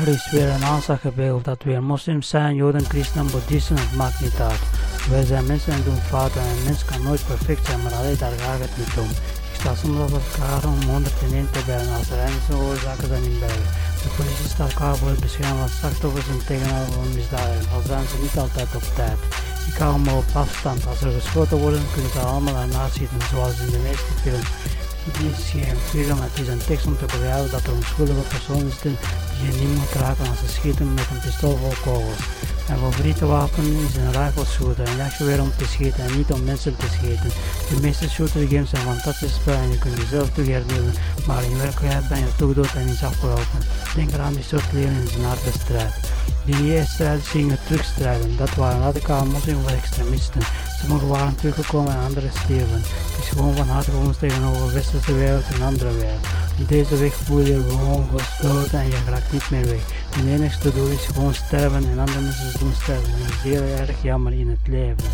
Er is weer een aanslaggebeeld dat weer moslims zijn, joden, christenen, boeddhisten, maakt niet uit. Wij zijn mensen en doen fouten en een mens kan nooit perfect zijn, maar alleen daar gaat het niet om. Ik sta soms op elkaar om 101 te bellen als er ernstige oorzaken zijn in België. De politie staat elkaar voor het beschermen van slachtoffers en tegenover misdadigers, al zijn ze niet altijd op tijd. Ik hou me op afstand. Als er geschoten worden, kunnen ze allemaal ernaast schieten, zoals in de meeste films. Het is geen film, het is een tekst om te begrijpen dat er onschuldige personen zitten die je niet moet raken als ze schieten met een pistool vol kogels. Mijn favoriete wapen is een rifle shooter, een jachtgeweer om te schieten en niet om mensen te schieten. De meeste shooter games zijn fantastische spellen en je kunt jezelf hernieuwen, maar in werkelijkheid ben je toch dood en is afgelopen. Denk eraan die soort leven in zijn harde strijd. Die IS-strijders gingen terugstrijden, dat waren radicale moslim extremisten. Sommigen waren teruggekomen en anderen. Het is gewoon van harte ons tegenover westerse wereld en andere wereld. Deze weg voel je gewoon gesloten en je raakt niet meer weg. Het enigste doel is gewoon sterven en andere mensen doen sterven. Dat is heel erg jammer in het leven.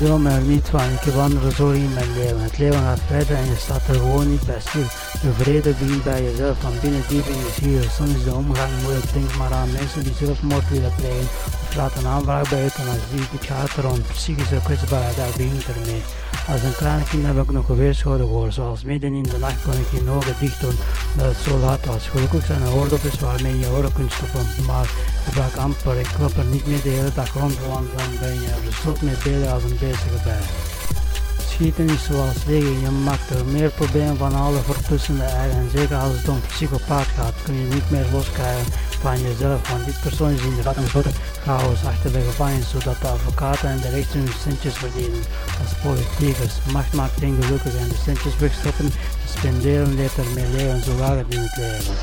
Droom er niet van, ik andere zorgen in mijn leven. Het leven gaat verder en je staat er gewoon niet bij stil. De vrede begint bij jezelf, van binnen diep in je ziel. Soms is de omgang moeilijk, denk maar aan mensen die zelfmoord willen plegen of laten aanvragen bij euthanasie. Het gaat erom, psychische kwetsbaarheid, daar begint ermee. Als een kleine kind heb ik nog geweerschoten gehoord, zoals midden in de nacht kon ik je ogen dicht doen dat het zo laat was. Gelukkig zijn er oordopjes waarmee je oren kunt stoppen, maar ik gebruik amper, ik klop er niet meer de hele dag rond, want dan ben je er slot mee bezig als een bezige bij. Schieten is zoals vliegen, je maakt er meer problemen van alle vertussende eigen en zeker als het om psychopaat gaat, kun je niet meer loskrijgen van jezelf, want dit persoon is inderdaad een grote chaos achter de gevangenis, zodat de advocaten en de rechter hun centjes verdienen. Als politiekers, macht maakt hen gelukkig en de centjes wegstoppen en spenderen leert er mee leven, zo het in het leven.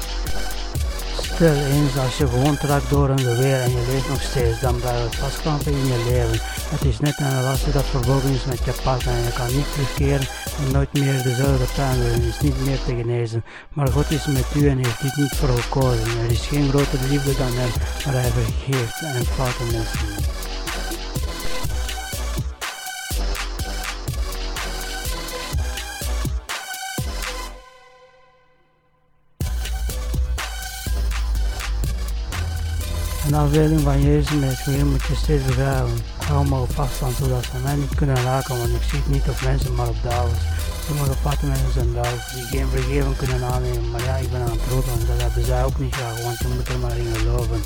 Stel eens als je gewond raakt door een geweer en je leeft nog steeds, dan blijft het vastklampen in je leven. Het is net een relatie dat verbogen is met je partner en je kan niet terugkeren en nooit meer dezelfde pijn doen, is niet meer te genezen. Maar God is met u en heeft dit niet voor gekozen. Er is geen grotere liefde dan hem, maar hij vergeeft en foute mensen. Afbeelding van Jezus met het je steeds begrijpen. Hou maar op afstand zodat ze mij niet kunnen raken, want ik zie niet op mensen maar op duivels. Sommige vatte mensen zijn duivels die geen vergeving kunnen aannemen, maar ja, ik ben aan het roepen en dat hebben zij ook niet graag, want je moet er maar in geloven.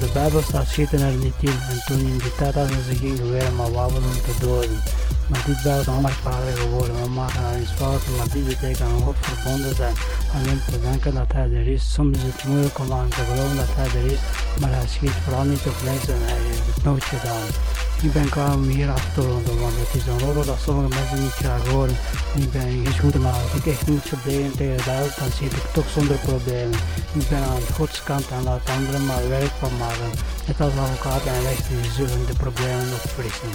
De Bijbel staat schieten er niet in en toen in die tijd hadden ze geen geweren, maar wapenen om te doden. Maar dit is onrechtvaardig geworden. We maken al eens fouten, maar dit betekent aan God verbonden zijn. Hem te denken dat hij er is. Soms is het moeilijk om aan te geloven dat hij er is, maar hij schiet vooral niet op mensen en hij heeft het nooit gedaan. Ik ben klaar om hier af te ronden, want het is een rol dat sommige mensen niet graag horen. Ik ben goede, maar als ik echt moet verdedigen tegen duivel, dan zit ik toch zonder problemen. Ik ben aan de godskant en laat anderen maar werk van maken. Net als advocaat en rechter, zullen de problemen opfrissen.